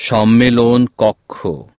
সম্মেলন কক্ষ।